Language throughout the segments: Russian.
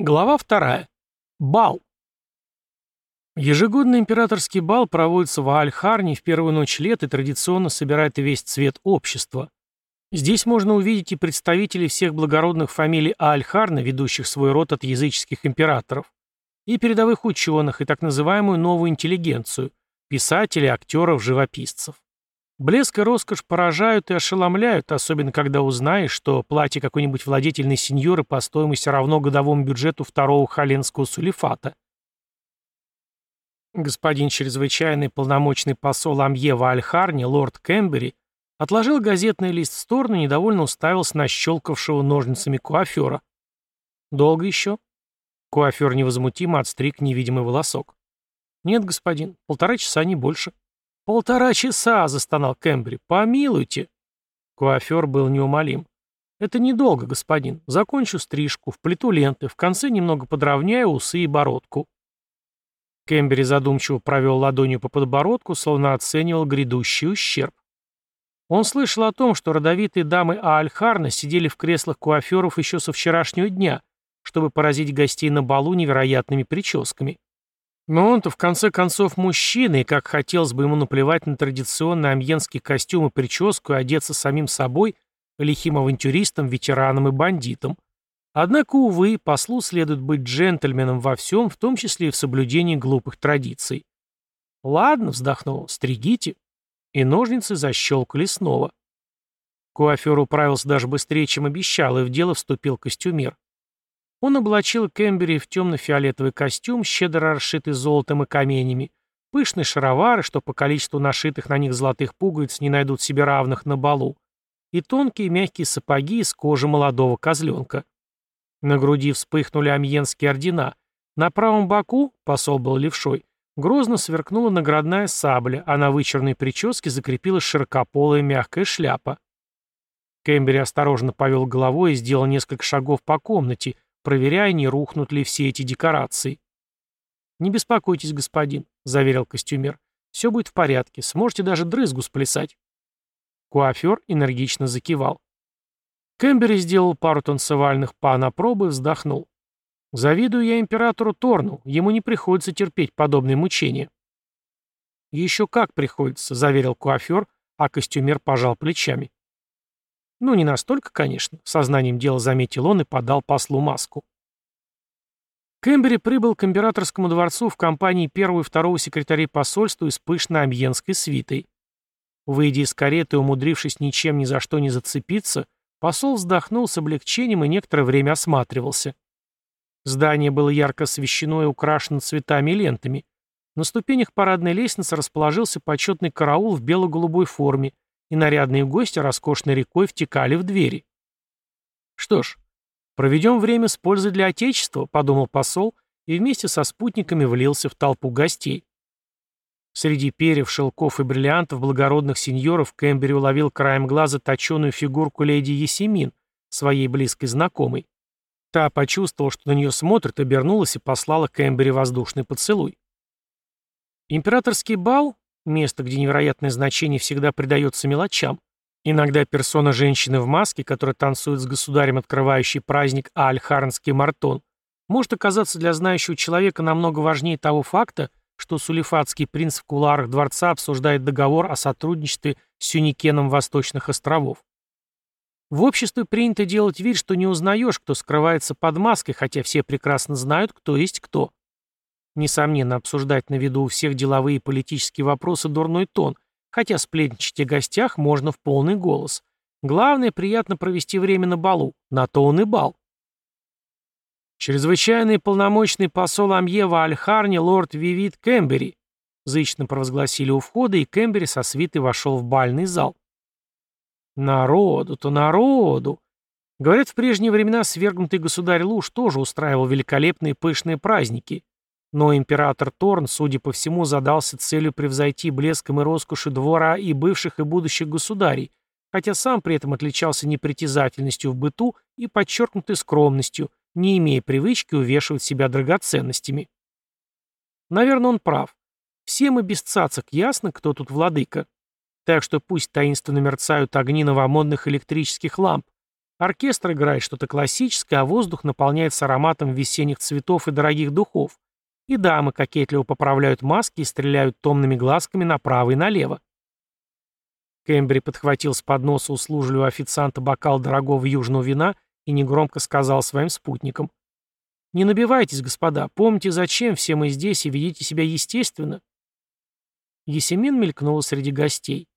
Глава вторая. Бал. Ежегодный императорский бал проводится в Аальхарне в первую ночь лет и традиционно собирает весь цвет общества. Здесь можно увидеть и представителей всех благородных фамилий Аальхарна, ведущих свой род от языческих императоров, и передовых ученых, и так называемую новую интеллигенцию, писателей, актеров, живописцев. Блеск и роскошь поражают и ошеломляют, особенно когда узнаешь, что платье какой-нибудь владетельной сеньоры по стоимости равно годовому бюджету второго халенского сулифата. Господин чрезвычайный полномочный посол Амьева Альхарни, лорд Кэмбери, отложил газетный лист в сторону и недовольно уставился на щелкавшего ножницами куафера. «Долго еще?» Куафер невозмутимо отстриг невидимый волосок. «Нет, господин, полтора часа, не больше». «Полтора часа!» — застонал Кэмбри. «Помилуйте!» Куафер был неумолим. «Это недолго, господин. Закончу стрижку, вплету ленты, в конце немного подровняю усы и бородку». Кэмбери задумчиво провел ладонью по подбородку, словно оценивал грядущий ущерб. Он слышал о том, что родовитые дамы Аальхарна сидели в креслах куаферов еще со вчерашнего дня, чтобы поразить гостей на балу невероятными прическами. Но он-то в конце концов мужчина, и как хотелось бы ему наплевать на традиционный амьенский костюм и прическу и одеться самим собой, лихим авантюристом, ветераном и бандитом. Однако, увы, послу следует быть джентльменом во всем, в том числе и в соблюдении глупых традиций. «Ладно», — вздохнул, — «стригите». И ножницы защелкали снова. Куафер управился даже быстрее, чем обещал, и в дело вступил костюмер. Он облачил Кэмбери в темно-фиолетовый костюм, щедро расшитый золотом и каменями, пышные шаровары, что по количеству нашитых на них золотых пуговиц не найдут себе равных на балу, и тонкие мягкие сапоги из кожи молодого козленка. На груди вспыхнули амьенские ордена. На правом боку, посол был левшой, грозно сверкнула наградная сабля, а на вычерной прическе закрепилась широкополая мягкая шляпа. Кэмбери осторожно повел головой и сделал несколько шагов по комнате, проверяя, не рухнут ли все эти декорации. «Не беспокойтесь, господин», — заверил костюмер. «Все будет в порядке, сможете даже дрызгу сплясать». Куафер энергично закивал. Кэмбери сделал пару танцевальных па на пробы и вздохнул. «Завидую я императору Торну, ему не приходится терпеть подобные мучения». «Еще как приходится», — заверил Куафер, а костюмер пожал плечами. Ну, не настолько, конечно, сознанием дела заметил он и подал послу маску. Кэмбери прибыл к императорскому дворцу в компании первого и второго секретарей посольства из пышной амьенской свитой. Выйдя из кареты и умудрившись ничем ни за что не зацепиться, посол вздохнул с облегчением и некоторое время осматривался. Здание было ярко освещено и украшено цветами и лентами. На ступенях парадной лестницы расположился почетный караул в бело-голубой форме, и нарядные гости роскошной рекой втекали в двери. «Что ж, проведем время с пользой для Отечества», — подумал посол, и вместе со спутниками влился в толпу гостей. Среди перьев, шелков и бриллиантов благородных сеньоров Кэмбери уловил краем глаза точеную фигурку леди Есемин, своей близкой знакомой. Та почувствовала, что на нее смотрит, обернулась и послала Кэмбери воздушный поцелуй. Императорский бал Место, где невероятное значение всегда придается мелочам. Иногда персона женщины в маске, которая танцует с государем, открывающий праздник Ааль-Харнский мартон, может оказаться для знающего человека намного важнее того факта, что сулифатский принц в куларах дворца обсуждает договор о сотрудничестве с Сюникеном Восточных островов. В обществе принято делать вид, что не узнаешь, кто скрывается под маской, хотя все прекрасно знают, кто есть кто. Несомненно, обсуждать на виду у всех деловые и политические вопросы дурной тон, хотя сплетничать о гостях можно в полный голос. Главное, приятно провести время на балу, на то он и бал. Чрезвычайный полномочный посол Амьева Альхарни лорд Вивит Кэмбери, зычно провозгласили у входа, и Кэмбери со свитой вошел в бальный зал. Народу-то народу! Говорят, в прежние времена свергнутый государь Луж тоже устраивал великолепные пышные праздники. Но император Торн, судя по всему, задался целью превзойти блеском и роскошью двора и бывших и будущих государей, хотя сам при этом отличался непритязательностью в быту и подчеркнутой скромностью, не имея привычки увешивать себя драгоценностями. Наверное, он прав. Всем и без цацок ясно, кто тут владыка. Так что пусть таинственно мерцают огни новомодных электрических ламп, Оркестр играет что-то классическое, а воздух наполняется ароматом весенних цветов и дорогих духов. И дамы кокетливо поправляют маски и стреляют томными глазками направо и налево. Кэмбри подхватил с подноса услужливого официанта бокал дорогого южного вина и негромко сказал своим спутникам. «Не набивайтесь, господа, помните, зачем все мы здесь и ведите себя естественно». Есемин мелькнула среди гостей.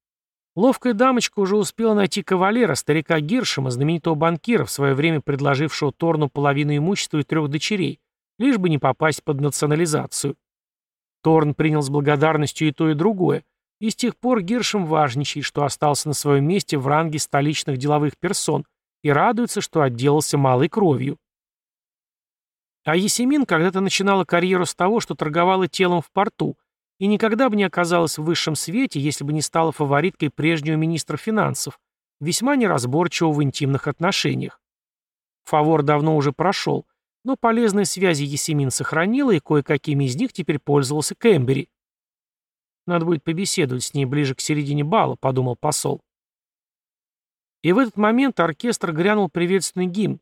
Ловкая дамочка уже успела найти кавалера, старика Гиршема, знаменитого банкира, в свое время предложившего Торну половину имущества и трех дочерей, лишь бы не попасть под национализацию. Торн принял с благодарностью и то, и другое, и с тех пор Гиршем важничает, что остался на своем месте в ранге столичных деловых персон и радуется, что отделался малой кровью. А Есемин когда-то начинала карьеру с того, что торговала телом в порту, и никогда бы не оказалась в высшем свете, если бы не стала фавориткой прежнего министра финансов, весьма неразборчивого в интимных отношениях. Фавор давно уже прошел, но полезные связи Есемин сохранила, и кое-какими из них теперь пользовался Кэмбери. Надо будет побеседовать с ней ближе к середине бала, подумал посол. И в этот момент оркестр грянул приветственный гимн,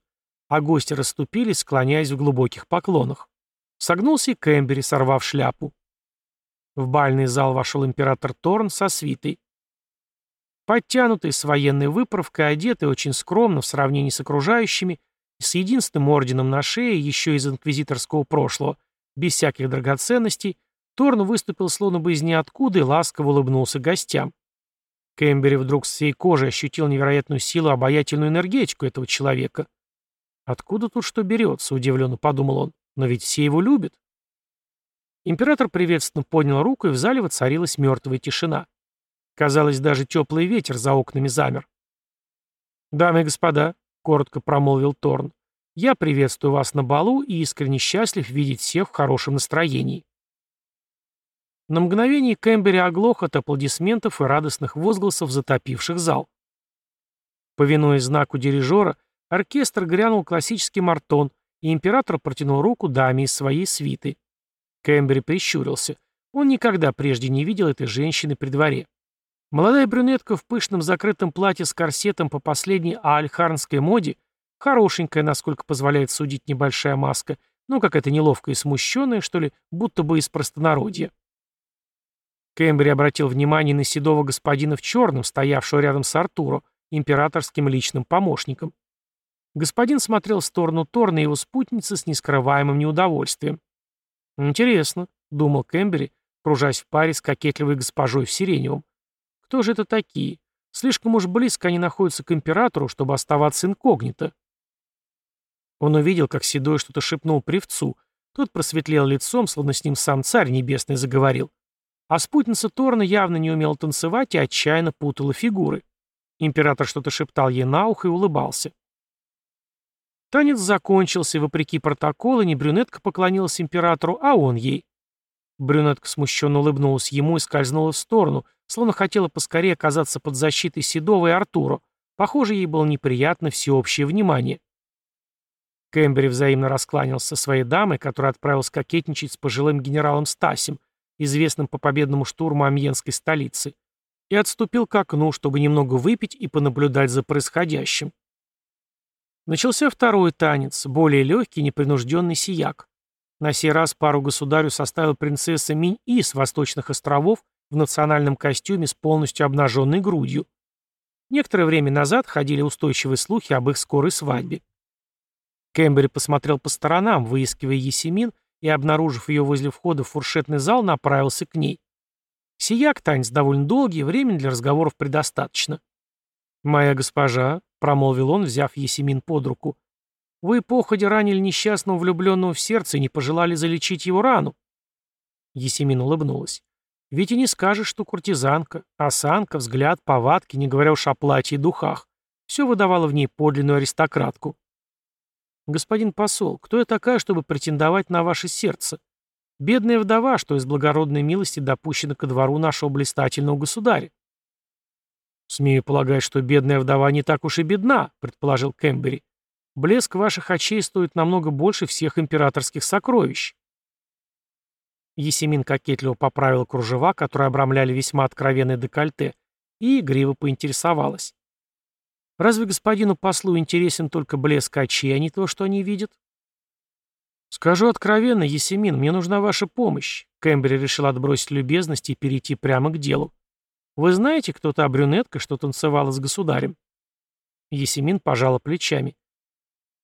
а гости расступились, склоняясь в глубоких поклонах. Согнулся и Кэмбери, сорвав шляпу. В бальный зал вошел император Торн со свитой. Подтянутый, с военной выправкой, одетый очень скромно в сравнении с окружающими, с единственным орденом на шее, еще из инквизиторского прошлого, без всяких драгоценностей, Торн выступил словно бы из ниоткуда и ласково улыбнулся гостям. Кэмбери вдруг с всей кожи ощутил невероятную силу, обаятельную энергетику этого человека. «Откуда тут что берется?» — удивленно подумал он. «Но ведь все его любят». Император приветственно поднял руку, и в зале воцарилась мертвая тишина. Казалось, даже теплый ветер за окнами замер. «Дамы и господа», — коротко промолвил Торн, — «я приветствую вас на балу и искренне счастлив видеть всех в хорошем настроении». На мгновение Кэмбери оглох от аплодисментов и радостных возгласов, затопивших зал. Повинуясь знаку дирижера, оркестр грянул классический мартон, и император протянул руку даме из своей свиты. Кэмбери прищурился. Он никогда прежде не видел этой женщины при дворе. Молодая брюнетка в пышном закрытом платье с корсетом по последней аальхарнской моде, хорошенькая, насколько позволяет судить небольшая маска, ну как это неловко и смущенная, что ли, будто бы из простонародья. Кэмбри обратил внимание на седого господина в черном, стоявшего рядом с Артуро, императорским личным помощником. Господин смотрел в сторону Торна и его спутницы с нескрываемым неудовольствием. «Интересно», — думал Кэмбери, кружась в паре с кокетливой госпожой в сиреневом. «Кто же это такие? Слишком уж близко они находятся к императору, чтобы оставаться инкогнито». Он увидел, как Седой что-то шепнул привцу. Тот просветлел лицом, словно с ним сам царь небесный заговорил. А спутница Торна явно не умела танцевать и отчаянно путала фигуры. Император что-то шептал ей на ухо и улыбался. Танец закончился, и, вопреки протоколу, не брюнетка поклонилась императору, а он ей. Брюнетка смущенно улыбнулась ему и скользнула в сторону, словно хотела поскорее оказаться под защитой Седова и Артура. Похоже, ей было неприятно всеобщее внимание. Кэмбери взаимно раскланялся со своей дамой, которая отправилась кокетничать с пожилым генералом Стасем, известным по победному штурму Амьенской столицы, и отступил к окну, чтобы немного выпить и понаблюдать за происходящим. Начался второй танец, более легкий, непринужденный сияк. На сей раз пару государю составила принцесса Минь-И с Восточных островов в национальном костюме с полностью обнаженной грудью. Некоторое время назад ходили устойчивые слухи об их скорой свадьбе. Кэмбери посмотрел по сторонам, выискивая Есемин, и, обнаружив ее возле входа в фуршетный зал, направился к ней. Сияк, танец довольно долгий, времени для разговоров предостаточно. «Моя госпожа», — промолвил он, взяв Есемин под руку, — «вы походе ранили несчастного влюбленного в сердце и не пожелали залечить его рану». Есемин улыбнулась. «Ведь и не скажешь, что куртизанка, осанка, взгляд, повадки, не говоря уж о платье и духах. Все выдавало в ней подлинную аристократку. «Господин посол, кто я такая, чтобы претендовать на ваше сердце? Бедная вдова, что из благородной милости допущена ко двору нашего блистательного государя». «Смею полагать, что бедная вдова не так уж и бедна», — предположил Кэмбери. «Блеск ваших очей стоит намного больше всех императорских сокровищ». Есемин кокетливо поправила кружева, которые обрамляли весьма откровенное декольте, и игриво поинтересовалась. Разве господину послу интересен только блеск очей, а не то, что они видят? Скажу откровенно, Есемин, мне нужна ваша помощь. Кэмбри решил отбросить любезности и перейти прямо к делу. Вы знаете, кто та брюнетка, что танцевала с государем? Есемин пожала плечами.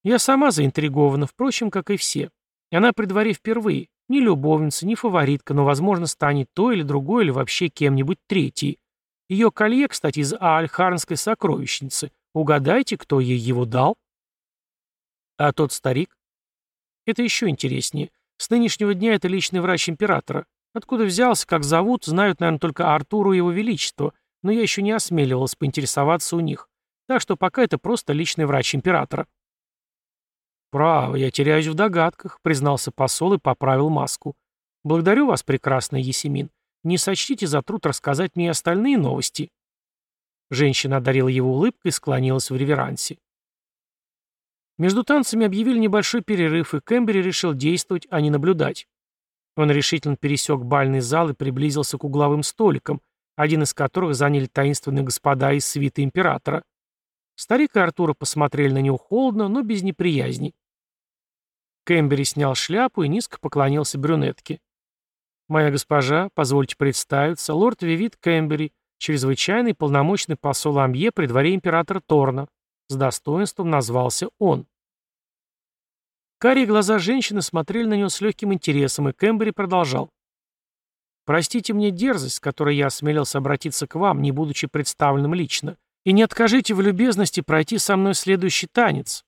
Я сама заинтригована, впрочем, как и все. Она при дворе впервые. Ни любовница, ни фаворитка, но, возможно, станет то или другой, или вообще кем-нибудь третий. Ее колье, кстати, из Аальхарнской сокровищницы. Угадайте, кто ей его дал? А тот старик? Это еще интереснее. С нынешнего дня это личный врач императора. Откуда взялся, как зовут, знают, наверное, только Артуру и его величество, но я еще не осмеливалась поинтересоваться у них. Так что пока это просто личный врач императора. «Право, я теряюсь в догадках», — признался посол и поправил маску. «Благодарю вас, прекрасный Есемин. Не сочтите за труд рассказать мне остальные новости». Женщина одарила его улыбкой и склонилась в реверансе. Между танцами объявили небольшой перерыв, и Кэмбери решил действовать, а не наблюдать. Он решительно пересек бальный зал и приблизился к угловым столикам, один из которых заняли таинственные господа из свиты императора. Старик и Артура посмотрели на него холодно, но без неприязни. Кэмбери снял шляпу и низко поклонился брюнетке. «Моя госпожа, позвольте представиться, лорд Вивит Кэмбери, чрезвычайный полномочный посол Амье при дворе императора Торна». С достоинством назвался он. Карие глаза женщины смотрели на него с легким интересом, и Кэмбери продолжал. «Простите мне дерзость, с которой я осмелился обратиться к вам, не будучи представленным лично, и не откажите в любезности пройти со мной следующий танец.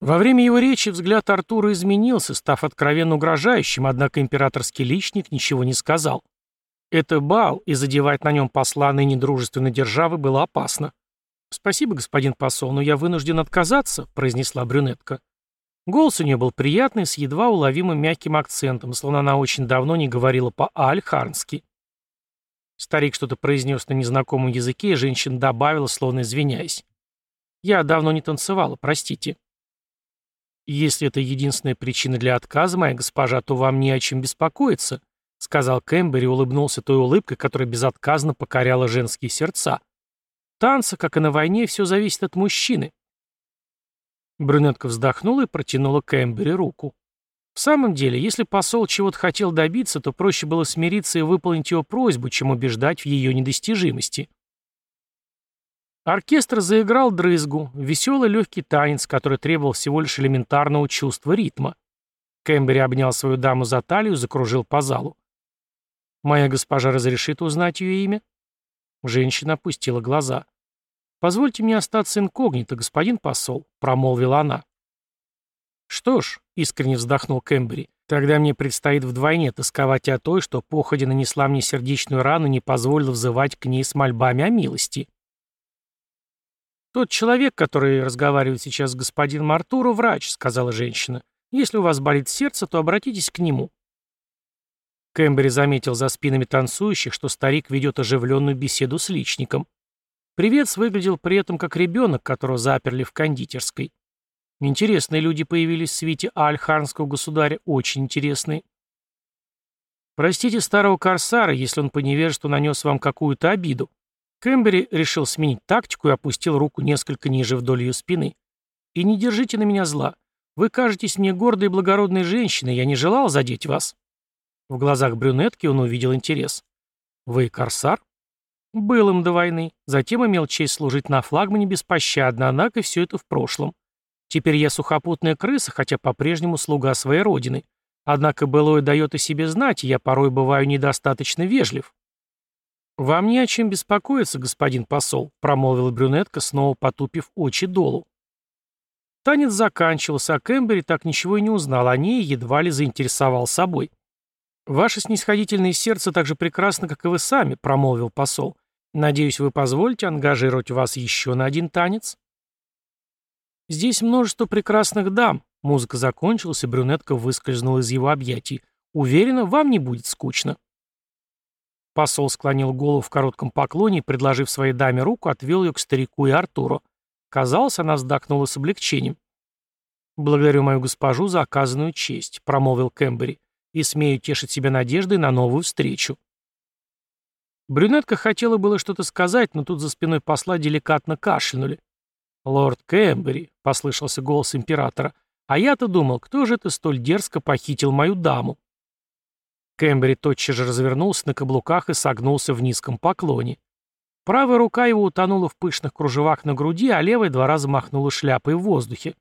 Во время его речи взгляд Артура изменился, став откровенно угрожающим, однако императорский личник ничего не сказал. Это бал, и задевать на нем посла ныне державы было опасно. «Спасибо, господин посол, но я вынужден отказаться», — произнесла брюнетка. Голос у нее был приятный, с едва уловимым мягким акцентом, словно она очень давно не говорила по-альхарнски. Старик что-то произнес на незнакомом языке, и женщина добавила, словно извиняясь. «Я давно не танцевала, простите». «Если это единственная причина для отказа, моя госпожа, то вам не о чем беспокоиться», сказал Кэмбери и улыбнулся той улыбкой, которая безотказно покоряла женские сердца. «Танца, как и на войне, все зависит от мужчины». Брюнетка вздохнула и протянула Кэмбери руку. В самом деле, если посол чего-то хотел добиться, то проще было смириться и выполнить его просьбу, чем убеждать в ее недостижимости. Оркестр заиграл дрызгу, веселый легкий танец, который требовал всего лишь элементарного чувства ритма. Кэмбери обнял свою даму за талию закружил по залу. «Моя госпожа разрешит узнать ее имя?» Женщина опустила глаза. «Позвольте мне остаться инкогнито, господин посол», — промолвила она. «Что ж», — искренне вздохнул Кэмбери, — «тогда мне предстоит вдвойне тосковать о той, что походе нанесла мне сердечную рану и не позволила взывать к ней с мольбами о милости». «Тот человек, который разговаривает сейчас с господином Артуру, врач», — сказала женщина. «Если у вас болит сердце, то обратитесь к нему». Кэмбери заметил за спинами танцующих, что старик ведет оживленную беседу с личником. Привет выглядел при этом как ребенок, которого заперли в кондитерской. Интересные люди появились в свите Альхарнского государя, очень интересные. Простите старого корсара, если он по невежеству нанес вам какую-то обиду. Кэмбери решил сменить тактику и опустил руку несколько ниже вдоль ее спины. «И не держите на меня зла. Вы кажетесь мне гордой и благородной женщиной, я не желал задеть вас». В глазах брюнетки он увидел интерес. «Вы корсар?» «Был им до войны. Затем имел честь служить на флагмане беспощадно, однако все это в прошлом. Теперь я сухопутная крыса, хотя по-прежнему слуга своей родины. Однако былое дает о себе знать, и я порой бываю недостаточно вежлив». «Вам не о чем беспокоиться, господин посол», — промолвила брюнетка, снова потупив очи долу. Танец заканчивался, а Кэмбери так ничего и не узнал о ней и едва ли заинтересовал собой. «Ваше снисходительное сердце так же прекрасно, как и вы сами», — промолвил посол. «Надеюсь, вы позволите ангажировать вас еще на один танец?» «Здесь множество прекрасных дам», — музыка закончилась, и брюнетка выскользнула из его объятий. «Уверена, вам не будет скучно». Посол склонил голову в коротком поклоне и, предложив своей даме руку, отвел ее к старику и Артуру. Казалось, она вздохнула с облегчением. «Благодарю мою госпожу за оказанную честь», — промолвил Кэмбери, «и смею тешить себя надеждой на новую встречу». Брюнетка хотела было что-то сказать, но тут за спиной посла деликатно кашлянули. «Лорд Кэмбери», — послышался голос императора, — «а я-то думал, кто же это столь дерзко похитил мою даму?» Кэмбери тотчас же развернулся на каблуках и согнулся в низком поклоне. Правая рука его утонула в пышных кружевах на груди, а левая два раза махнула шляпой в воздухе.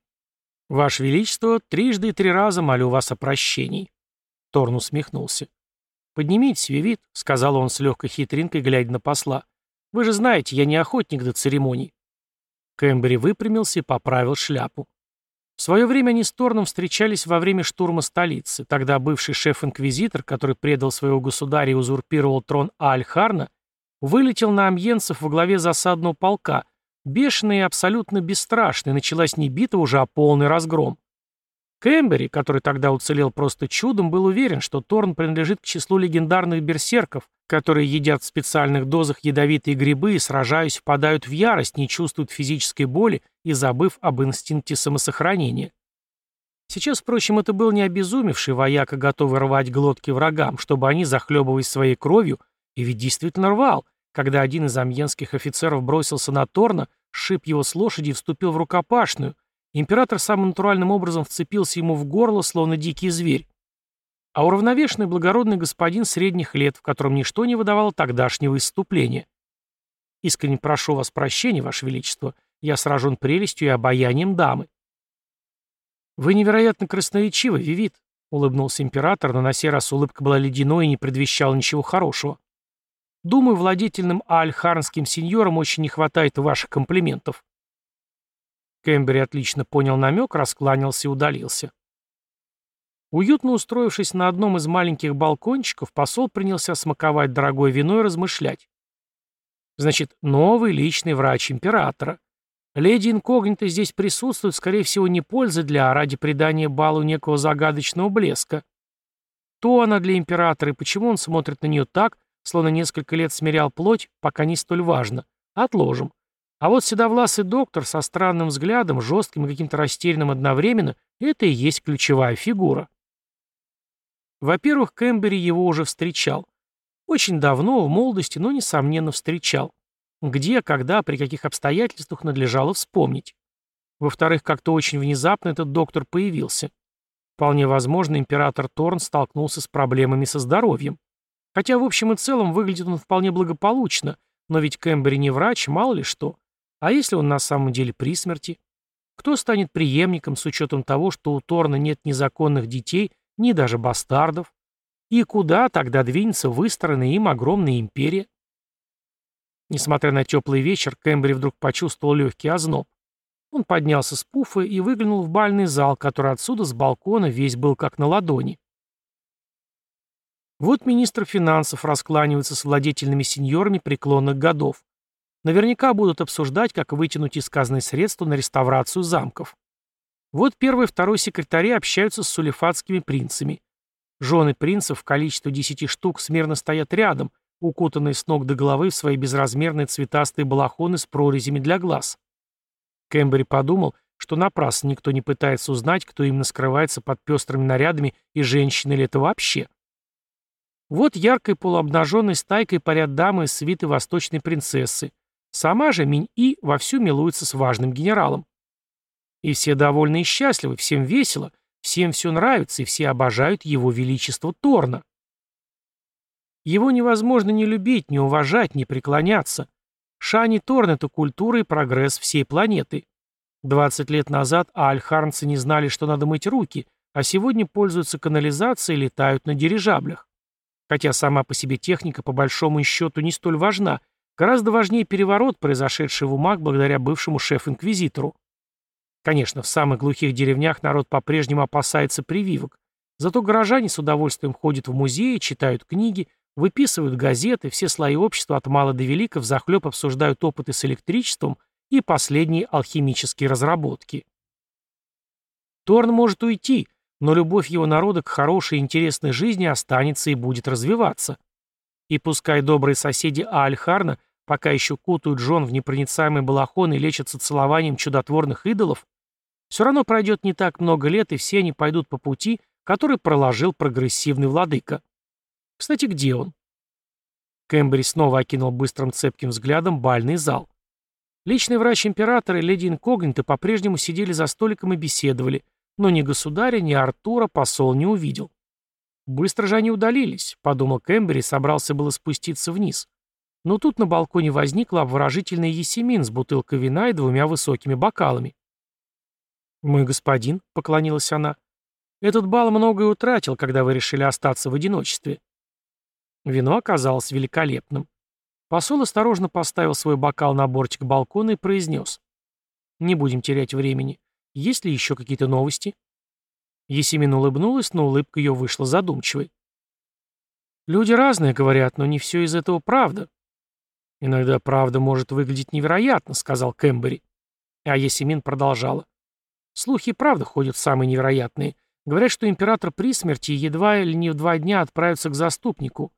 «Ваше Величество, трижды и три раза молю вас о прощении». Торн усмехнулся. «Поднимитесь, Вивит», — сказал он с легкой хитринкой, глядя на посла. «Вы же знаете, я не охотник до церемоний». Кэмбери выпрямился и поправил шляпу. В свое время они с Торном встречались во время штурма столицы. Тогда бывший шеф-инквизитор, который предал своего государя и узурпировал трон Аальхарна, вылетел на амьенцев во главе засадного полка, бешеный и абсолютно бесстрашный, началась не битва уже, а полный разгром. Кэмбери, который тогда уцелел просто чудом, был уверен, что Торн принадлежит к числу легендарных берсерков, которые едят в специальных дозах ядовитые грибы и, сражаясь, впадают в ярость, не чувствуют физической боли и забыв об инстинкте самосохранения. Сейчас, впрочем, это был не обезумевший вояка, готовый рвать глотки врагам, чтобы они, захлебываясь своей кровью, и ведь действительно рвал, когда один из амьенских офицеров бросился на Торна, шип его с лошади и вступил в рукопашную. Император самым натуральным образом вцепился ему в горло, словно дикий зверь. А уравновешенный благородный господин средних лет, в котором ничто не выдавало тогдашнего исступления. Искренне прошу вас прощения, Ваше Величество, я сражен прелестью и обаянием дамы. Вы невероятно красноречивы, Вивит, улыбнулся император, но на сей раз улыбка была ледяной и не предвещала ничего хорошего. Думаю, владетельным альхарнским сеньорам очень не хватает ваших комплиментов. Кэмбери отлично понял намек, раскланялся и удалился. Уютно устроившись на одном из маленьких балкончиков, посол принялся смаковать дорогое вино и размышлять. Значит, новый личный врач императора. Леди инкогнито здесь присутствует, скорее всего, не пользы для, а ради придания балу некого загадочного блеска. То она для императора, и почему он смотрит на нее так, словно несколько лет смирял плоть, пока не столь важно. Отложим. А вот седовласый доктор со странным взглядом, жестким и каким-то растерянным одновременно, это и есть ключевая фигура. Во-первых, Кэмбери его уже встречал. Очень давно, в молодости, но, несомненно, встречал. Где, когда, при каких обстоятельствах надлежало вспомнить. Во-вторых, как-то очень внезапно этот доктор появился. Вполне возможно, император Торн столкнулся с проблемами со здоровьем. Хотя в общем и целом выглядит он вполне благополучно, но ведь Кэмбери не врач, мало ли что. А если он на самом деле при смерти? Кто станет преемником с учетом того, что у Торна нет ни законных детей, ни даже бастардов? И куда тогда двинется выстроенная им огромная империя? Несмотря на теплый вечер, Кэмбери вдруг почувствовал легкий озноб. Он поднялся с пуфа и выглянул в бальный зал, который отсюда, с балкона, весь был как на ладони. Вот министр финансов раскланивается с владетельными сеньорами преклонных годов. Наверняка будут обсуждать, как вытянуть из казны средства на реставрацию замков. Вот первый и второй секретари общаются с сулифатскими принцами. Жены принцев в количестве десяти штук смирно стоят рядом, укутанные с ног до головы в свои безразмерные цветастые балахоны с прорезями для глаз. Кэмбери подумал, что напрасно никто не пытается узнать, кто именно скрывается под пестрыми нарядами и женщины ли это вообще. Вот яркой полуобнаженной стайкой парят дамы из свиты восточной принцессы. Сама же Минь-И вовсю милуется с важным генералом. И все довольны и счастливы, всем весело, всем все нравится, и все обожают его величество Торна. Его невозможно не любить, не уважать, не преклоняться. Шани Торн — это культура и прогресс всей планеты. 20 лет назад альхарнцы не знали, что надо мыть руки, а сегодня пользуются канализацией и летают на дирижаблях. Хотя сама по себе техника по большому счету не столь важна, гораздо важнее переворот, произошедший в умах благодаря бывшему шеф-инквизитору. Конечно, в самых глухих деревнях народ по-прежнему опасается прививок, зато горожане с удовольствием ходят в музеи, читают книги, выписывают газеты, все слои общества от мала до велика взахлеб обсуждают опыты с электричеством и последние алхимические разработки. Торн может уйти, но любовь его народа к хорошей и интересной жизни останется и будет развиваться. И пускай добрые соседи Аальхарна пока еще кутают жен в непроницаемый балахон и лечатся целованием чудотворных идолов, все равно пройдет не так много лет, и все они пойдут по пути, который проложил прогрессивный владыка. Кстати, где он? Кэмбери снова окинул быстрым цепким взглядом бальный зал. Личный врач императора и леди Инкогнита по-прежнему сидели за столиком и беседовали, но ни государя, ни Артура посол не увидел. Быстро же они удалились, подумал Кэмбери и собрался было спуститься вниз. Но тут на балконе возникла обворожительная Есемин с бутылкой вина и двумя высокими бокалами. «Мой господин», — поклонилась она, — «этот бал многое утратил, когда вы решили остаться в одиночестве». Вино оказалось великолепным. Посол осторожно поставил свой бокал на бортик балкона и произнес. «Не будем терять времени. Есть ли еще какие-то новости?» Есемин улыбнулась, но улыбка ее вышла задумчивой. «Люди разные говорят, но не все из этого правда». «Иногда правда может выглядеть невероятно», — сказал Кэмбери. А Есемин продолжала. «Слухи правда ходят самые невероятные. Говорят, что император при смерти едва ли не в два дня отправится к заступнику.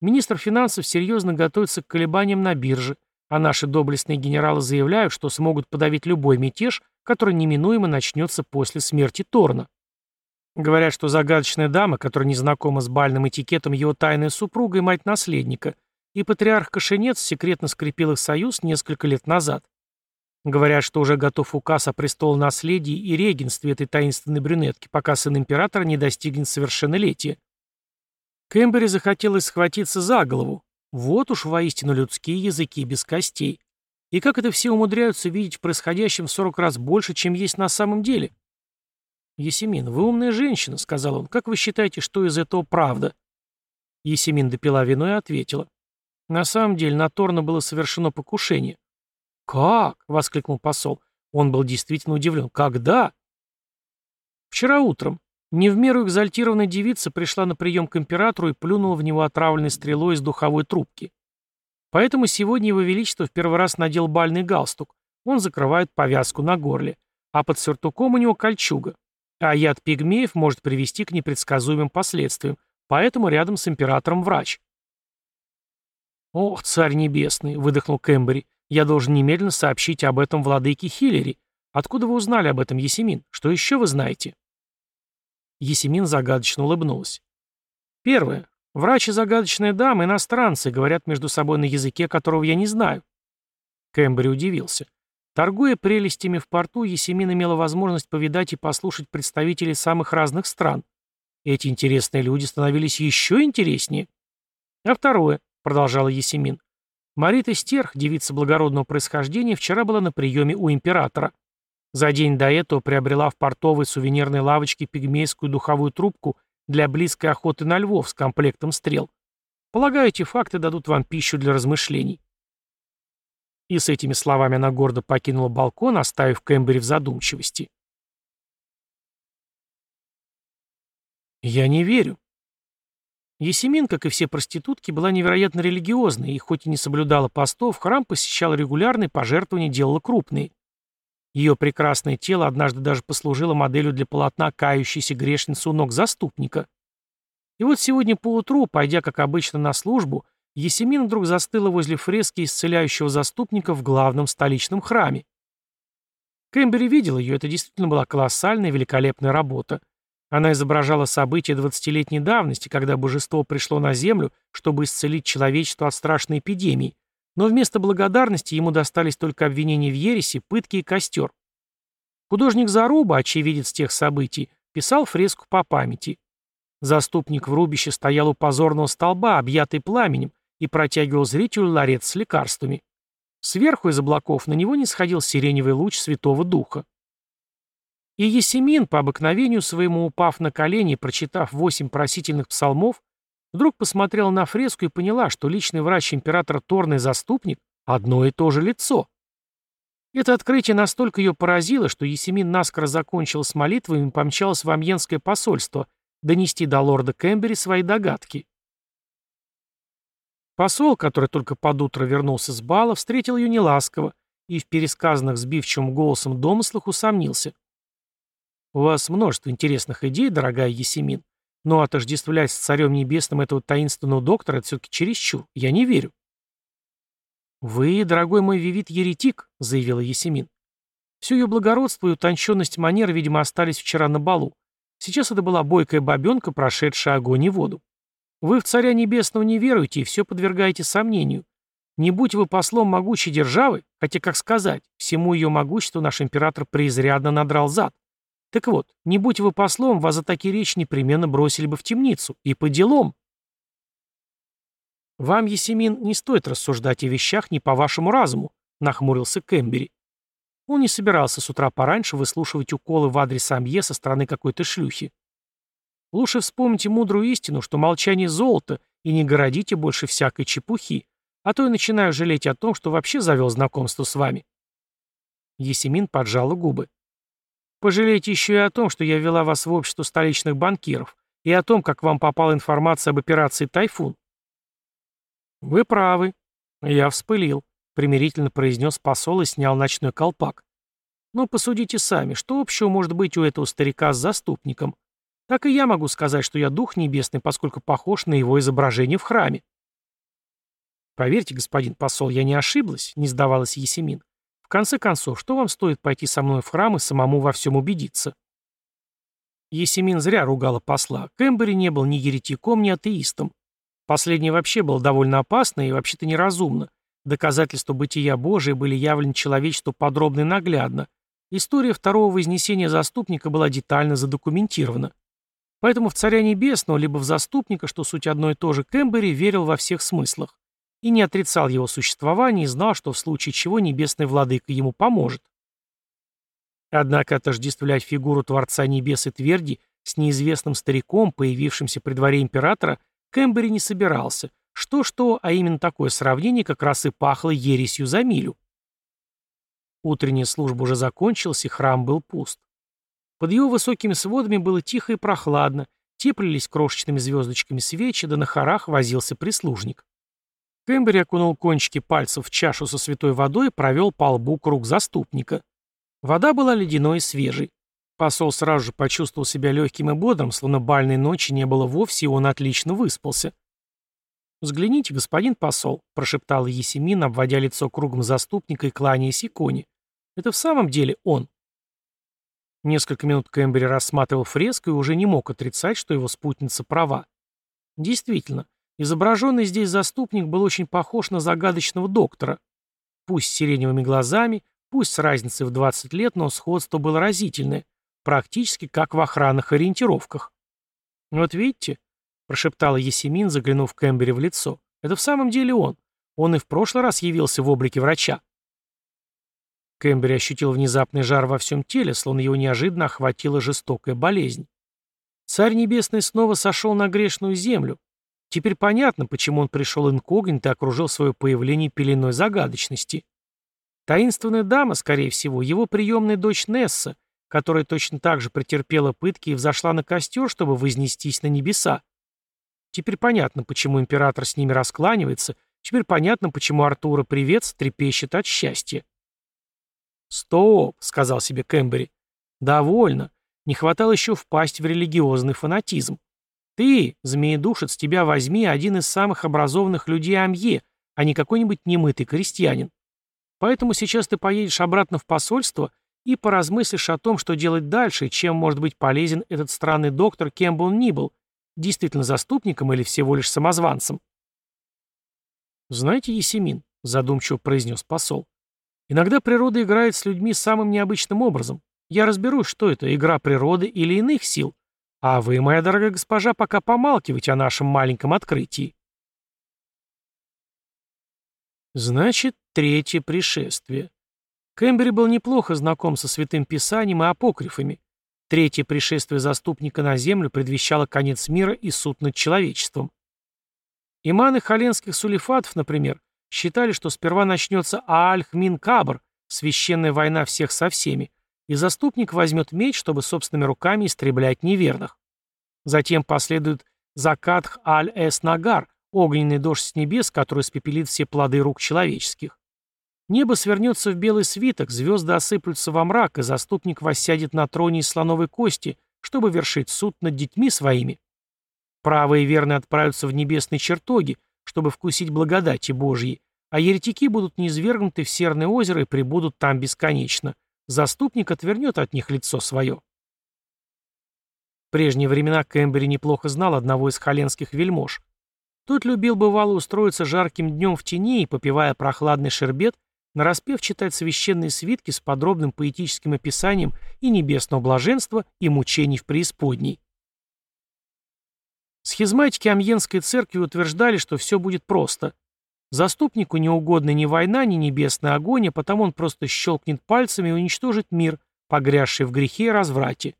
Министр финансов серьезно готовится к колебаниям на бирже, а наши доблестные генералы заявляют, что смогут подавить любой мятеж, который неминуемо начнется после смерти Торна. Говорят, что загадочная дама, которая не знакома с бальным этикетом его тайная супруга и мать наследника, и патриарх Кашенец секретно скрепил их союз несколько лет назад. Говорят, что уже готов указ о престолонаследии и регенстве этой таинственной брюнетки, пока сын императора не достигнет совершеннолетия. Кэмбери захотелось схватиться за голову. Вот уж воистину людские языки без костей. И как это все умудряются видеть в происходящем в сорок раз больше, чем есть на самом деле? «Есемин, вы умная женщина», — сказал он. «Как вы считаете, что из этого правда?» Есемин допила вино и ответила. «На самом деле на Торна было совершено покушение». «Как?» — воскликнул посол. Он был действительно удивлен. «Когда?» «Вчера утром. Не в меру экзальтированная девица пришла на прием к императору и плюнула в него отравленной стрелой из духовой трубки. Поэтому сегодня его величество в первый раз надел бальный галстук. Он закрывает повязку на горле. А под сюртуком у него кольчуга. А яд пигмеев может привести к непредсказуемым последствиям, поэтому рядом с императором врач. «Ох, царь небесный!» — выдохнул Кэмбери. «Я должен немедленно сообщить об этом владыке Хиллери. Откуда вы узнали об этом, Есемин? Что еще вы знаете?» Есемин загадочно улыбнулась. «Первое. Врач и загадочная дама — иностранцы, говорят между собой на языке, которого я не знаю». Кэмбери удивился. Торгуя прелестями в порту, Есемин имела возможность повидать и послушать представителей самых разных стран. Эти интересные люди становились еще интереснее. А второе, продолжала Есемин. Марита Стерх, девица благородного происхождения, вчера была на приеме у императора. За день до этого приобрела в портовой сувенирной лавочке пигмейскую духовую трубку для близкой охоты на львов с комплектом стрел. Полагаю, эти факты дадут вам пищу для размышлений. И с этими словами она гордо покинула балкон, оставив Кэмбери в задумчивости. «Я не верю». Есемин, как и все проститутки, была невероятно религиозной и, хоть и не соблюдала постов, храм посещала регулярно и пожертвования делала крупные. Ее прекрасное тело однажды даже послужило моделью для полотна кающейся грешницы у ног заступника. И вот сегодня поутру, пойдя, как обычно, на службу, Есемин вдруг застыла возле фрески исцеляющего заступника в главном столичном храме. Кэмбери видел ее, это действительно была колоссальная великолепная работа. Она изображала события двадцатилетней давности, когда божество пришло на землю, чтобы исцелить человечество от страшной эпидемии, но вместо благодарности ему достались только обвинения в ереси, пытки и костер. Художник Заруба, очевидец тех событий, писал фреску по памяти. Заступник в рубище стоял у позорного столба, объятый пламенем, и протягивал зрителю ларец с лекарствами. Сверху из облаков на него не сходил сиреневый луч Святого Духа. И Есемин, по обыкновению своему упав на колени и прочитав восемь просительных псалмов, вдруг посмотрела на фреску и поняла, что личный врач императора Торный заступник — одно и то же лицо. Это открытие настолько ее поразило, что Есемин наскоро закончил с молитвами и помчалась в Амьенское посольство донести до лорда Кэмбери свои догадки. Посол, который только под утро вернулся с бала, встретил ее неласково и в пересказанных сбивчивым голосом домыслах усомнился. «У вас множество интересных идей, дорогая Есемин, но отождествлять с царем небесным этого таинственного доктора — это все-таки чересчур. Я не верю». «Вы, дорогой мой Вивит, еретик», — заявила Есемин. Все ее благородство и утонченность манер, видимо, остались вчера на балу. Сейчас это была бойкая бабенка, прошедшая огонь и воду. Вы в Царя Небесного не веруете и все подвергаете сомнению. Не будь вы послом могучей державы, хотя, как сказать, всему ее могуществу наш император преизрядно надрал зад. Так вот, не будь вы послом, вас за такие речи непременно бросили бы в темницу. И по делам. Вам, Есемин, не стоит рассуждать о вещах не по вашему разуму, нахмурился Кэмбери. Он не собирался с утра пораньше выслушивать уколы в адрес Амье со стороны какой-то шлюхи. Лучше вспомните мудрую истину, что молчание золото, и не городите больше всякой чепухи, а то я начинаю жалеть о том, что вообще завел знакомство с вами. Есемин поджала губы. Пожалейте еще и о том, что я ввела вас в общество столичных банкиров, и о том, как вам попала информация об операции «Тайфун». Вы правы. Я вспылил, примирительно произнес посол и снял ночной колпак. Но посудите сами, что общего может быть у этого старика с заступником? Так и я могу сказать, что я дух небесный, поскольку похож на его изображение в храме. Поверьте, господин посол, я не ошиблась, не сдавалась Есемин. В конце концов, что вам стоит пойти со мной в храм и самому во всем убедиться? Есемин зря ругала посла. Кэмбери не был ни еретиком, ни атеистом. Последнее вообще было довольно опасно и вообще-то неразумно. Доказательства бытия Божия были явлены человечеству подробно и наглядно. История второго вознесения заступника была детально задокументирована. Поэтому в Царя Небесного, либо в Заступника, что суть одно и то же, Кэмбери верил во всех смыслах. И не отрицал его существование и знал, что в случае чего Небесный Владыка ему поможет. Однако отождествлять фигуру Творца Небес и Тверди с неизвестным стариком, появившимся при дворе императора, Кэмбери не собирался. Что-что, а именно такое сравнение как раз и пахло ересью за милю. Утренняя служба уже закончилась, и храм был пуст. Под его высокими сводами было тихо и прохладно, теплились крошечными звездочками свечи, да на хорах возился прислужник. Кэмбери окунул кончики пальцев в чашу со святой водой и провел по лбу круг заступника. Вода была ледяной и свежей. Посол сразу же почувствовал себя легким и бодрым, словно бальной ночи не было вовсе, и он отлично выспался. «Взгляните, господин посол», — прошептал Есемин, обводя лицо кругом заступника и кланяясь иконе. «Это в самом деле он». Несколько минут Кэмбери рассматривал фреску и уже не мог отрицать, что его спутница права. Действительно, изображенный здесь заступник был очень похож на загадочного доктора. Пусть с сиреневыми глазами, пусть с разницей в 20 лет, но сходство было разительное, практически как в охранных ориентировках. «Вот видите», — прошептала Есемин, заглянув Кэмбери в лицо, — «это в самом деле он. Он и в прошлый раз явился в облике врача». Кэмбери ощутил внезапный жар во всем теле, словно его неожиданно охватила жестокая болезнь. Царь Небесный снова сошел на грешную землю. Теперь понятно, почему он пришел инкогнито и окружил свое появление пеленой загадочности. Таинственная дама, скорее всего, его приемная дочь Несса, которая точно так же претерпела пытки и взошла на костер, чтобы вознестись на небеса. Теперь понятно, почему император с ними раскланивается, теперь понятно, почему Артура Привец трепещет от счастья. «Стоп», — сказал себе Кэмбери. «Довольно. Не хватало еще впасть в религиозный фанатизм. Ты, змеедушец, тебя возьми один из самых образованных людей Амье, а не какой-нибудь немытый крестьянин. Поэтому сейчас ты поедешь обратно в посольство и поразмыслишь о том, что делать дальше, чем может быть полезен этот странный доктор, кем бы он ни был, действительно заступником или всего лишь самозванцем. «Знаете, Есемин», — задумчиво произнес посол, Иногда природа играет с людьми самым необычным образом. Я разберусь, что это, игра природы или иных сил. А вы, моя дорогая госпожа, пока помалкивайте о нашем маленьком открытии. Значит, третье пришествие. Кэмбери был неплохо знаком со Святым Писанием и апокрифами. Третье пришествие заступника на землю предвещало конец мира и суд над человечеством. Иманы халенских сулифатов, например, Считали, что сперва начнется Аальх-Мин-Кабр, священная война всех со всеми, и заступник возьмет меч, чтобы собственными руками истреблять неверных. Затем последует Закатх Аль-Эс-Нагар, огненный дождь с небес, который спепелит все плоды рук человеческих. Небо свернется в белый свиток, звезды осыплются во мрак, и заступник воссядет на троне из слоновой кости, чтобы вершить суд над детьми своими. Правые и верные отправятся в небесные чертоги, чтобы вкусить благодати Божьей, а еретики будут низвергнуты в серное озеро и пребудут там бесконечно. Заступник отвернет от них лицо свое. В прежние времена Кэмбери неплохо знал одного из халенских вельмож. Тот любил бывало устроиться жарким днем в тени и, попивая прохладный шербет, нараспев читать священные свитки с подробным поэтическим описанием и небесного блаженства, и мучений в преисподней. Схизматики Амьенской церкви утверждали, что все будет просто. Заступнику не угодна ни война, ни небесный огонь, а потому он просто щелкнет пальцами и уничтожит мир, погрязший в грехе и разврате.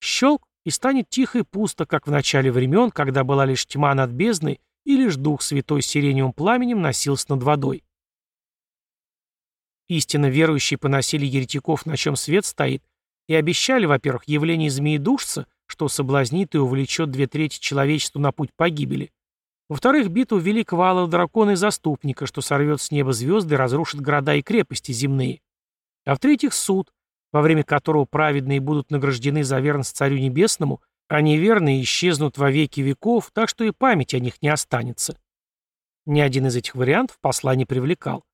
Щелк, и станет тихо и пусто, как в начале времен, когда была лишь тьма над бездной, и лишь дух святой сиреневым пламенем носился над водой. Истинно верующие поносили еретиков, на чем свет стоит, и обещали, во-первых, явление змеедушца, что соблазнит и увлечет две трети человечества на путь погибели. Во-вторых, битву великого алого дракона и заступника, что сорвет с неба звезды и разрушит города и крепости земные. А в-третьих, суд, во время которого праведные будут награждены за верность Царю Небесному, а неверные исчезнут во веки веков, так что и память о них не останется. Ни один из этих вариантов посла не привлекал.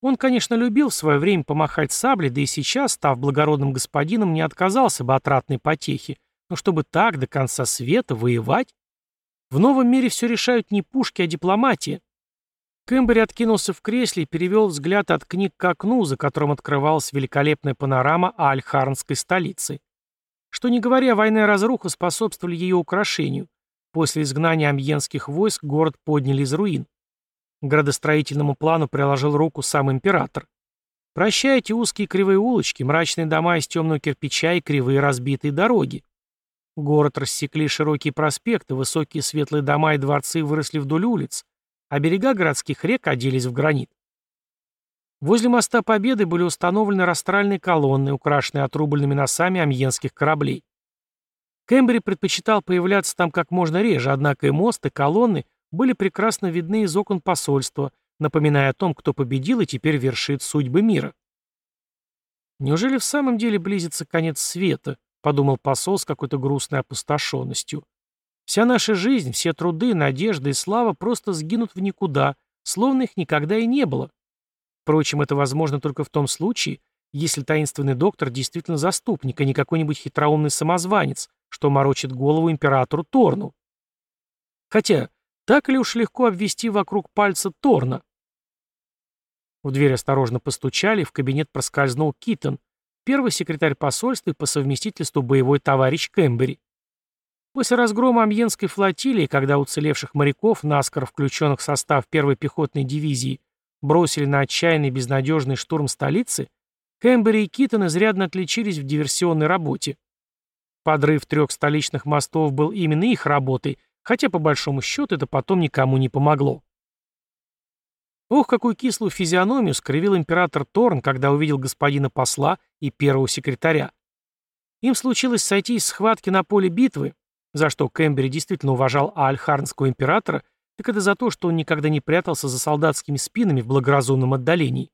Он, конечно, любил в свое время помахать саблей, да и сейчас, став благородным господином, не отказался бы от ратной потехи, но чтобы так до конца света воевать? В новом мире все решают не пушки, а дипломатия. Кэмбери откинулся в кресле и перевел взгляд от книг к окну, за которым открывалась великолепная панорама Альхарнской столицы. Что не говоря, война и разруха способствовали ее украшению. После изгнания амьенских войск город подняли из руин. К градостроительному плану приложил руку сам император. Прощайте узкие кривые улочки, мрачные дома из темного кирпича и кривые разбитые дороги. Город рассекли широкие проспекты, высокие светлые дома и дворцы выросли вдоль улиц, а берега городских рек оделись в гранит. Возле моста Победы были установлены растральные колонны, украшенные отрубленными носами амьенских кораблей. Кэмбри предпочитал появляться там как можно реже, однако и мост, и колонны были прекрасно видны из окон посольства, напоминая о том, кто победил и теперь вершит судьбы мира. «Неужели в самом деле близится конец света?» — подумал посол с какой-то грустной опустошенностью. «Вся наша жизнь, все труды, надежды и слава просто сгинут в никуда, словно их никогда и не было. Впрочем, это возможно только в том случае, если таинственный доктор действительно заступник, а не какой-нибудь хитроумный самозванец, что морочит голову императору Торну. Хотя, так ли уж легко обвести вокруг пальца Торна? В дверь осторожно постучали, в кабинет проскользнул Китон, первый секретарь посольства и по совместительству боевой товарищ Кэмбери. После разгрома Амьенской флотилии, когда уцелевших моряков, наскоро включенных в состав первой пехотной дивизии, бросили на отчаянный безнадежный штурм столицы, Кэмбери и Китон изрядно отличились в диверсионной работе. Подрыв трех столичных мостов был именно их работой – хотя по большому счету это потом никому не помогло. Ох, какую кислую физиономию скривил император Торн, когда увидел господина посла и первого секретаря. Им случилось сойти из схватки на поле битвы, за что Кэмбери действительно уважал Аальхарнского императора, так это за то, что он никогда не прятался за солдатскими спинами в благоразумном отдалении.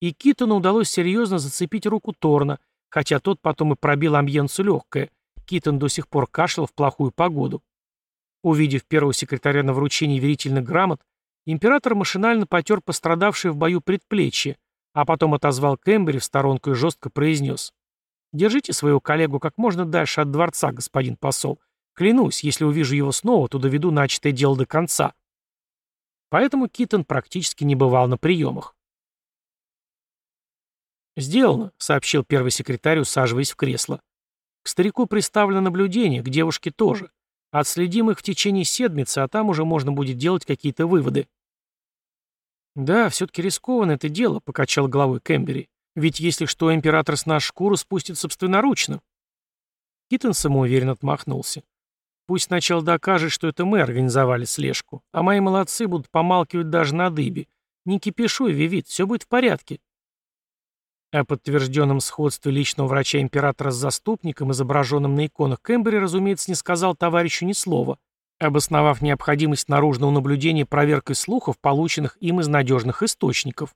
И Китону удалось серьезно зацепить руку Торна, хотя тот потом и пробил амбьенцу легкое. Китон до сих пор кашлял в плохую погоду. Увидев первого секретаря на вручении верительных грамот, император машинально потер пострадавшее в бою предплечье, а потом отозвал Кэмбери в сторонку и жестко произнес. «Держите своего коллегу как можно дальше от дворца, господин посол. Клянусь, если увижу его снова, то доведу начатое дело до конца». Поэтому Китон практически не бывал на приемах. «Сделано», — сообщил первый секретарь, усаживаясь в кресло. «К старику приставлено наблюдение, к девушке тоже. Отследим их в течение седмицы, а там уже можно будет делать какие-то выводы. «Да, все-таки рискованно это дело», — покачал головой Кэмбери. «Ведь если что, император с нас шкуру спустит собственноручно». Киттон самоуверенно отмахнулся. «Пусть сначала докажет, что это мы организовали слежку, а мои молодцы будут помалкивать даже на дыбе. Не кипишуй, Вивит, все будет в порядке». О подтвержденном сходстве личного врача императора с заступником, изображенным на иконах Кэмбери, разумеется, не сказал товарищу ни слова, обосновав необходимость наружного наблюдения проверкой слухов, полученных им из надежных источников.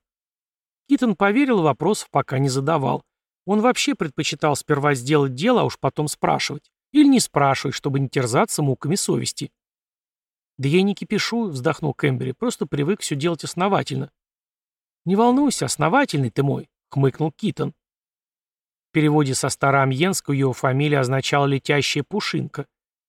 Китон поверил, вопросов пока не задавал. Он вообще предпочитал сперва сделать дело, а уж потом спрашивать. Или не спрашивать, чтобы не терзаться муками совести. «Да я не кипишу», — вздохнул Кэмбери, — «просто привык все делать основательно». «Не волнуйся, основательный ты мой хмыкнул Китон. В переводе со староамьенского его фамилия означала «летящая пушинка».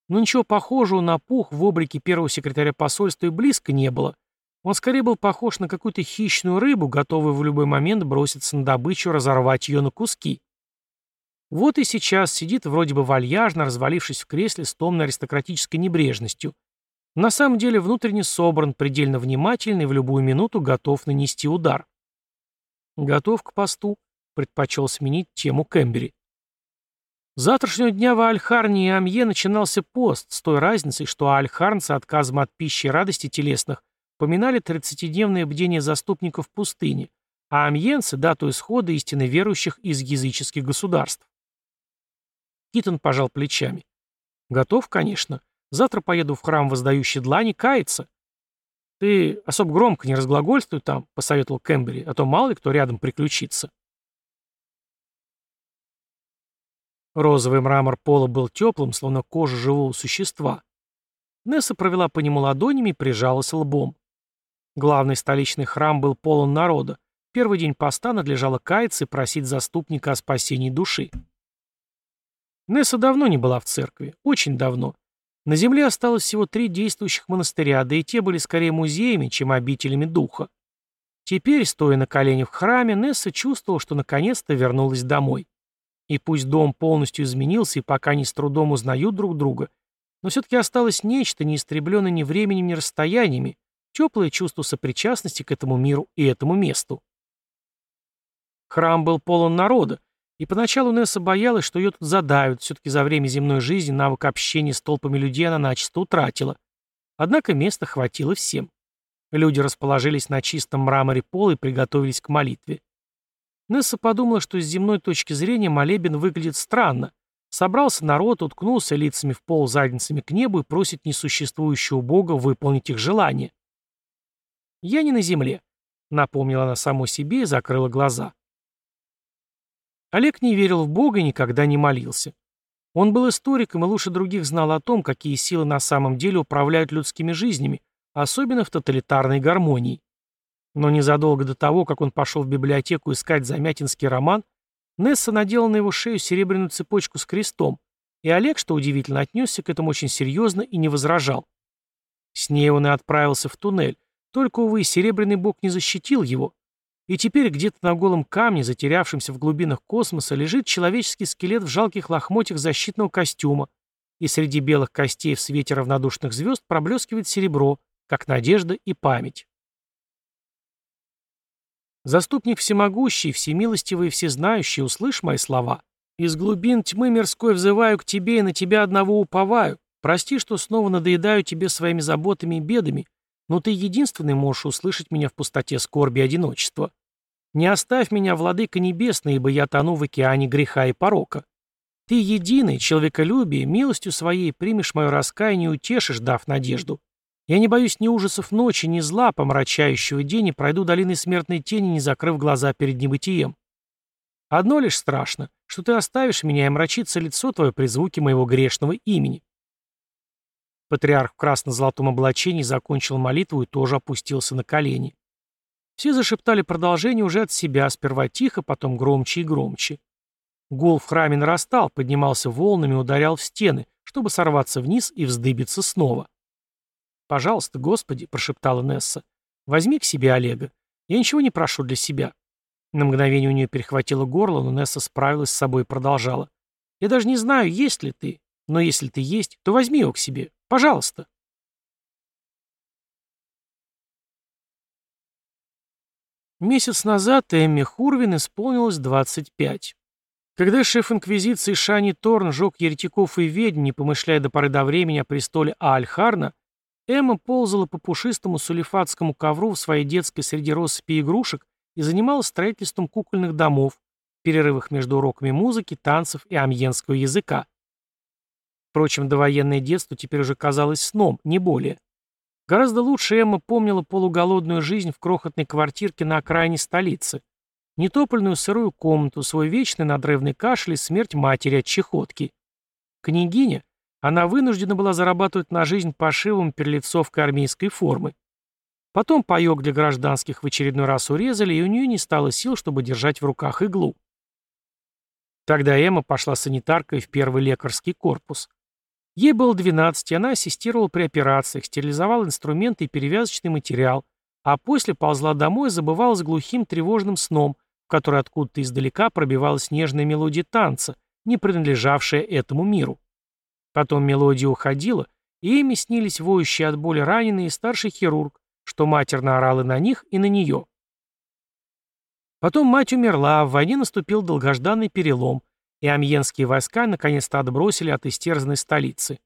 Но ничего похожего на пух в облике первого секретаря посольства и близко не было. Он скорее был похож на какую-то хищную рыбу, готовую в любой момент броситься на добычу, разорвать ее на куски. Вот и сейчас сидит вроде бы вальяжно, развалившись в кресле с томной аристократической небрежностью. На самом деле внутренне собран, предельно внимательный, в любую минуту готов нанести удар. Готов к посту, предпочел сменить тему Кэмбери. С завтрашнего дня в Альхарне и Амье начинался пост, с той разницей, что альхарнцы отказом от пищи и радости телесных поминали тридцатидневное бдение заступников в пустыне, а амьенцы — дату исхода истинно верующих из языческих государств. Китон пожал плечами. «Готов, конечно. Завтра поеду в храм воздающий длани каяться». «Ты особо громко не разглагольствуй там», — посоветовал Кэмбери, «а то мало ли кто рядом приключится». Розовый мрамор пола был теплым, словно кожа живого существа. Несса провела по нему ладонями и прижалась лбом. Главный столичный храм был полон народа. Первый день поста надлежало каяться и просить заступника о спасении души. Несса давно не была в церкви, очень давно. На земле осталось всего три действующих монастыря, да и те были скорее музеями, чем обителями духа. Теперь, стоя на коленях в храме, Несса чувствовала, что наконец-то вернулась домой. И пусть дом полностью изменился и пока они с трудом узнают друг друга, но все-таки осталось нечто, не истребленное ни временем, ни расстояниями, теплое чувство сопричастности к этому миру и этому месту. Храм был полон народа, и поначалу Несса боялась, что ее тут задавят, все-таки за время земной жизни навык общения с толпами людей она начисто утратила. Однако места хватило всем. Люди расположились на чистом мраморе пола и приготовились к молитве. Несса подумала, что с земной точки зрения молебен выглядит странно. Собрался народ, уткнулся лицами в пол задницами к небу и просит несуществующего бога выполнить их желание. «Я не на земле», — напомнила она саму себе и закрыла глаза. Олег не верил в Бога и никогда не молился. Он был историком и лучше других знал о том, какие силы на самом деле управляют людскими жизнями, особенно в тоталитарной гармонии. Но незадолго до того, как он пошел в библиотеку искать замятинский роман, Несса надела на его шею серебряную цепочку с крестом, и Олег, что удивительно, отнесся к этому очень серьезно и не возражал. С ней он и отправился в туннель, только, увы, серебряный бог не защитил его, и теперь где-то на голом камне, затерявшемся в глубинах космоса, лежит человеческий скелет в жалких лохмотьях защитного костюма, и среди белых костей в свете равнодушных звезд проблескивает серебро, как надежда и память. Заступник всемогущий, всемилостивый и всезнающий, услышь мои слова. Из глубин тьмы мирской взываю к тебе и на тебя одного уповаю. Прости, что снова надоедаю тебе своими заботами и бедами, но ты единственный можешь услышать меня в пустоте скорби и одиночества. Не оставь меня, владыка небесный, ибо я тону в океане греха и порока. Ты единый, человеколюбие, милостью своей примешь мое раскаяние и утешишь, дав надежду. Я не боюсь ни ужасов ночи, ни зла, помрачающего день, и пройду долиной смертной тени, не закрыв глаза перед небытием. Одно лишь страшно, что ты оставишь меня и мрачится лицо твое при звуке моего грешного имени. Патриарх в красно-золотом облачении закончил молитву и тоже опустился на колени. Все зашептали продолжение уже от себя, сперва тихо, потом громче и громче. Гул в храме нарастал, поднимался волнами, ударял в стены, чтобы сорваться вниз и вздыбиться снова. «Пожалуйста, Господи», — прошептала Несса, — «возьми к себе Олега. Я ничего не прошу для себя». На мгновение у нее перехватило горло, но Несса справилась с собой и продолжала. «Я даже не знаю, есть ли ты, но если ты есть, то возьми его к себе. Пожалуйста. Месяц назад Эмми Хурвин исполнилось 25. Когда шеф Инквизиции Шани Торн жег еретиков и ведьм, не помышляя до поры до времени о престоле Аальхарна, Эмма ползала по пушистому сулифатскому ковру в своей детской среди россыпи игрушек и занималась строительством кукольных домов, перерывах между уроками музыки, танцев и амьенского языка. Впрочем, довоенное детство теперь уже казалось сном, не более. Гораздо лучше Эмма помнила полуголодную жизнь в крохотной квартирке на окраине столицы. Нетопольную сырую комнату, свой вечный надрывный кашель и смерть матери от чехотки. Княгиня, она вынуждена была зарабатывать на жизнь пошивом перелицовкой армейской формы. Потом паёк для гражданских в очередной раз урезали, и у нее не стало сил, чтобы держать в руках иглу. Тогда Эмма пошла санитаркой в первый лекарский корпус. Ей было 12, и она ассистировала при операциях, стерилизовала инструменты и перевязочный материал, а после ползла домой и забывалась глухим тревожным сном, в который откуда-то издалека пробивалась нежная мелодия танца, не принадлежавшая этому миру. Потом мелодия уходила, и Эми снились воющие от боли раненые и старший хирург, что матерно орал и на них, и на нее. Потом мать умерла, а в войне наступил долгожданный перелом, и амьенские войска наконец-то отбросили от истерзанной столицы.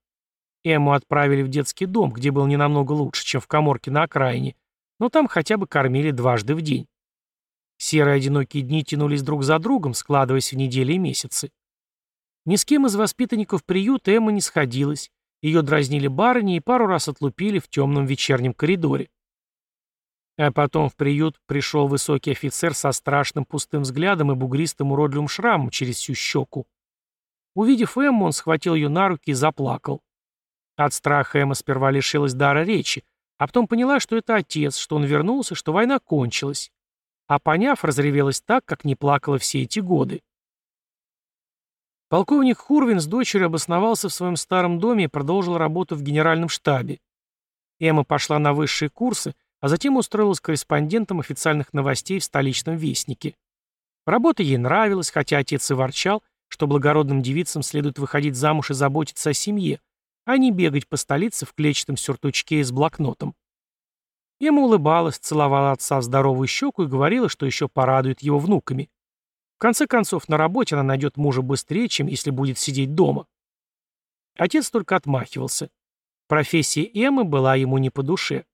Эму отправили в детский дом, где был не намного лучше, чем в коморке на окраине, но там хотя бы кормили дважды в день. Серые одинокие дни тянулись друг за другом, складываясь в недели и месяцы. Ни с кем из воспитанников приюта Эмма не сходилась, ее дразнили барыни и пару раз отлупили в темном вечернем коридоре. А потом в приют пришел высокий офицер со страшным пустым взглядом и бугристым уродливым шрамом через всю щеку. Увидев Эмму, он схватил ее на руки и заплакал. От страха Эмма сперва лишилась дара речи, а потом поняла, что это отец, что он вернулся, что война кончилась. А поняв, разревелась так, как не плакала все эти годы. Полковник Хурвин с дочерью обосновался в своем старом доме и продолжил работу в генеральном штабе. Эмма пошла на высшие курсы, а затем устроилась корреспондентом официальных новостей в столичном вестнике. Работа ей нравилась, хотя отец и ворчал, что благородным девицам следует выходить замуж и заботиться о семье, а не бегать по столице в клетчатом сюртучке и с блокнотом. Ема улыбалась, целовала отца в здоровую щеку и говорила, что еще порадует его внуками. В конце концов, на работе она найдет мужа быстрее, чем если будет сидеть дома. Отец только отмахивался. Профессия Эммы была ему не по душе.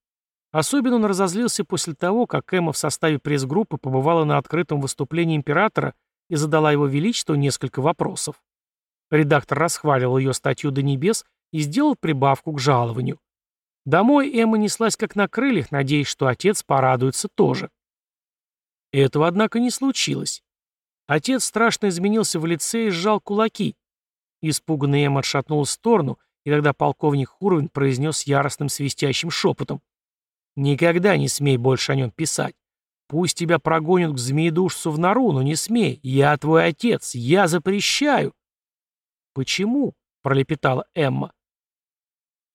Особенно он разозлился после того, как Эмма в составе пресс-группы побывала на открытом выступлении императора и задала его величеству несколько вопросов. Редактор расхваливал ее статью до небес и сделал прибавку к жалованию. Домой Эмма неслась как на крыльях, надеясь, что отец порадуется тоже. Этого, однако, не случилось. Отец страшно изменился в лице и сжал кулаки. Испуганная Эмма отшатнулась в сторону, и тогда полковник Хуровин произнес яростным свистящим шепотом. Никогда не смей больше о нем писать. Пусть тебя прогонят к змеедушцу в нору, но не смей. Я твой отец, я запрещаю. Почему? пролепетала Эмма.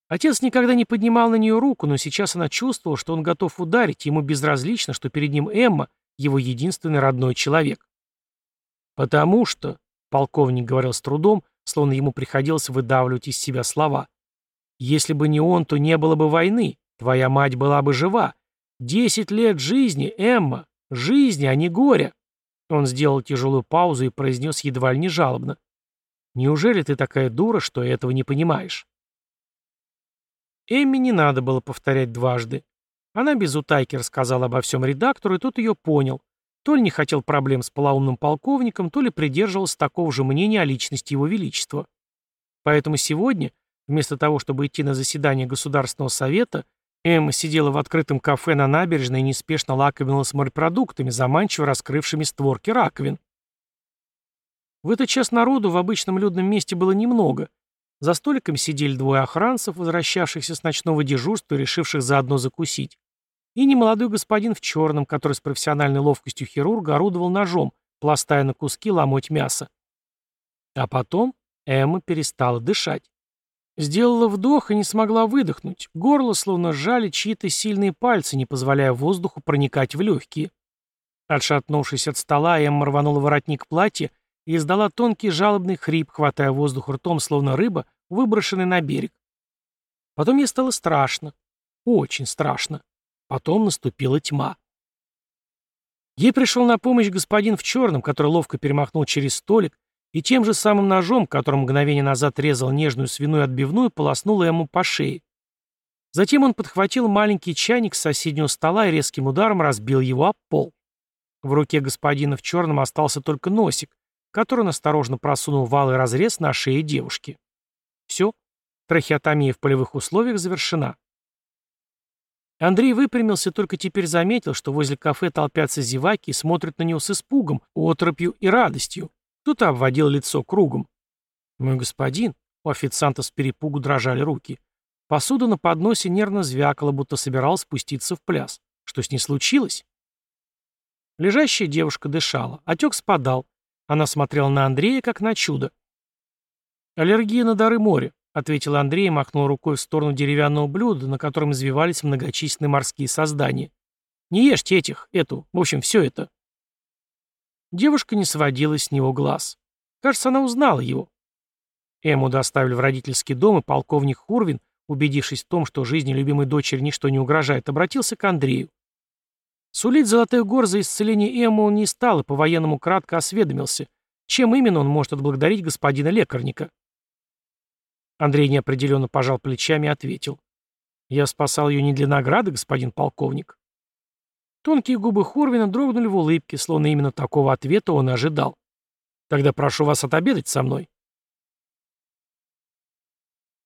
Отец никогда не поднимал на нее руку, но сейчас она чувствовала, что он готов ударить, ему безразлично, что перед ним Эмма, его единственный родной человек. «Потому что», — полковник говорил с трудом, словно ему приходилось выдавливать из себя слова, «если бы не он, то не было бы войны, Твоя мать была бы жива. Десять лет жизни, Эмма. Жизни, а не горя. Он сделал тяжелую паузу и произнес едва ли не жалобно. Неужели ты такая дура, что этого не понимаешь? Эмме не надо было повторять дважды. Она без утайки рассказала обо всем редактору, и тот ее понял. То ли не хотел проблем с полоумным полковником, то ли придерживался такого же мнения о личности его величества. Поэтому сегодня, вместо того, чтобы идти на заседание Государственного совета, Эмма сидела в открытом кафе на набережной и неспешно лакомилась морепродуктами, заманчиво раскрывшими створки раковин. В этот час народу в обычном людном месте было немного. За столиком сидели двое охранцев, возвращавшихся с ночного дежурства и решивших заодно закусить. И немолодой господин в черном, который с профессиональной ловкостью хирурга орудовал ножом, пластая на куски ломоть мяса. А потом Эмма перестала дышать. Сделала вдох и не смогла выдохнуть. Горло словно сжали чьи-то сильные пальцы, не позволяя воздуху проникать в легкие. Отшатнувшись от стола, Эмма рванула воротник платья и издала тонкий жалобный хрип, хватая воздух ртом, словно рыба, выброшенная на берег. Потом ей стало страшно. Очень страшно. Потом наступила тьма. Ей пришел на помощь господин в черном, который ловко перемахнул через столик, и тем же самым ножом, которым мгновение назад резал нежную свиную отбивную, полоснул ему по шее. Затем он подхватил маленький чайник с соседнего стола и резким ударом разбил его об пол. В руке господина в черном остался только носик, который он осторожно просунул в алый разрез на шее девушки. Все, трахеотомия в полевых условиях завершена. Андрей выпрямился, только теперь заметил, что возле кафе толпятся зеваки и смотрят на него с испугом, отропью и радостью. Кто-то обводил лицо кругом. «Мой господин», — у официанта с перепугу дрожали руки. Посуда на подносе нервно звякала, будто собиралась спуститься в пляс. Что с ней случилось? Лежащая девушка дышала, отек спадал. Она смотрела на Андрея, как на чудо. «Аллергия на дары моря», — ответил Андрей и махнул рукой в сторону деревянного блюда, на котором извивались многочисленные морские создания. «Не ешьте этих, эту, в общем, все это». Девушка не сводила с него глаз. Кажется, она узнала его. Эму доставили в родительский дом, и полковник Хурвин, убедившись в том, что жизни любимой дочери ничто не угрожает, обратился к Андрею. Сулить золотых гор за исцеление Эмму он не стал и по-военному кратко осведомился, чем именно он может отблагодарить господина лекарника. Андрей неопределенно пожал плечами и ответил. «Я спасал ее не для награды, господин полковник». Тонкие губы Хорвина дрогнули в улыбке, словно именно такого ответа он ожидал. «Тогда прошу вас отобедать со мной»,